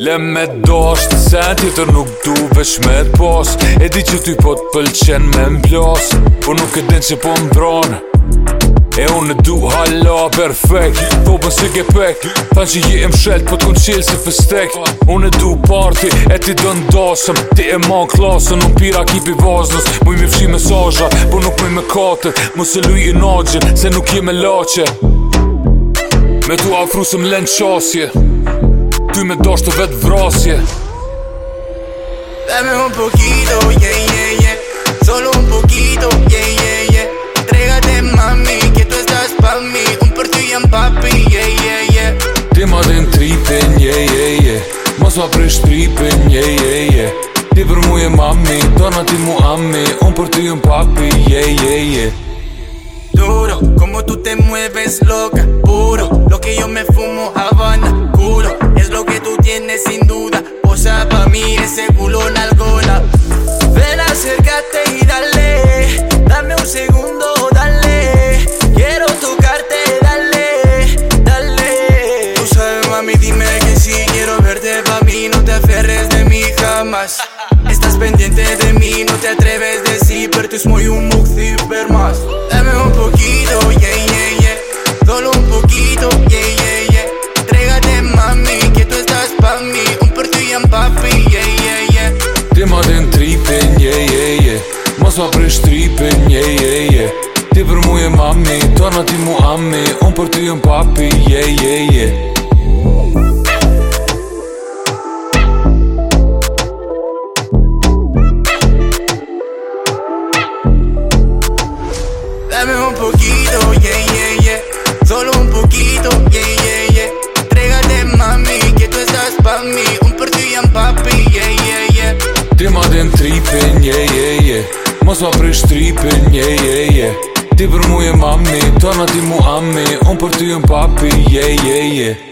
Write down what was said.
Lem me dosht, se në tjetër nuk du veç me t'pos E di që ty po t'pëlqen me mblos Po nuk e din që po mbron E unë në du hala perfekt Thobën si ke pek Than që ji im shelt po t'kun qil si festek Unë në du party e ti do ndosëm Ti e man klasën, nuk pira ki pi vaznës Muj mi fshi me po nuk muj me katër Mu se luj i nagjen, se nuk je me lache Me tu afru se m'len qasje Ty me dosh të vetë vrasje Dame un poquito, yeah, yeah, yeah Solo un poquito, yeah, yeah, yeah Entrégate mami, que tu estás pa mi Un për ty jam papi, yeah, yeah, yeah Ti ma dhe në tripin, yeah, yeah, yeah Mos ma prej shtripin, yeah, yeah, yeah Ti për mu mami, dona ti mu ami Un për ty jam papi, yeah, yeah, yeah Duro, como tu te mueves loca Puro, lo que yo me fumo Havana más Estás pendiente de mí, no te atreves de si, Pero tú es muy un mug super más Dame un poquito, yeah, yeah, yeah Solo un poquito, yeah, yeah, yeah Entregate mami, que tú estás pa' mí Un por ti y un papi, yeah, yeah, yeah Ti ma den tripin, yeah, yeah, yeah Mas va prish tripin, yeah, yeah, yeah Ti për mu e mami, tona ti mu ami Un për ty jën papi, yeah, yeah, yeah poquito, yeah, yeah, yeah Solo un poquito, yeah, yeah, yeah Trégate mami, que tú estás pa' mí Un por ti y un papi, yeah, yeah, yeah Ti ma den tripin, yeah, yeah, yeah Mos ma prish tripin, yeah, yeah, yeah Ti për mu e mami, tona ti mu ami Un për ti y un papi, yeah, yeah, yeah